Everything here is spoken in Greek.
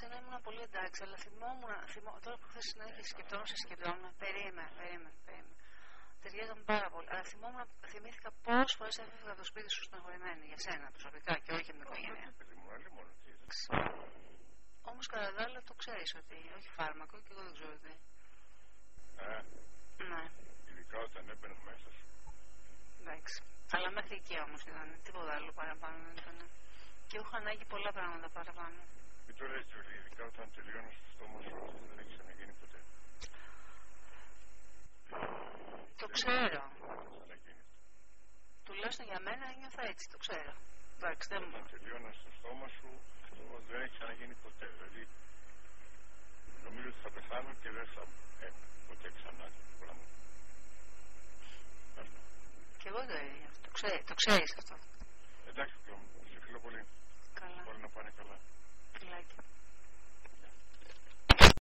σένα ήμουν πολύ εντάξει, αλλά θυμόμουν, θυμό, τώρα που χθες σκεπτόμουν, σε σκεπτόμουν, περίμενε, περίμενε, περίμενε. Ταιριάζαν πάρα πολύ. Αλλά θυμόμουν, θυμήθηκα πόσες φορές έφευγα από το σπίτι σου στεναχωρημένη για σένα προσωπικά και όχι για την οικογένεια. Όμως κατά τα άλλα το ξέρεις ότι όχι φάρμακο και εγώ δεν ξέρω τι. Ναι. Ναι. Ειδικά όταν έμπαινε μέσα σου. Εντάξει. Αλλά μέχρι εκεί όμως ήταν. Τίποτα άλλο παραπάνω δεν ήταν. Και έχω ανάγκη πολλά πράγματα παραπάνω. Μην το λες Τζούλη, ειδικά όταν τελειώνει στο στόμα σου αυτό δεν έχει ξαναγίνει ποτέ. Το ξέρω. Ξαναγίνει. Τουλάχιστον για μένα νιώθω έτσι, το ξέρω. Εντάξει, δεν μου. Όταν τελειώνει στο στόμα σου αυτό δεν έχει ξαναγίνει ποτέ. Δηλαδή νομίζω ότι θα πεθάνω και δεν θα ε, ποτέ ξανά το πράγμα. Αυτό. Και εγώ το ίδιο. Το, ξέρει, το ξέρεις αυτό.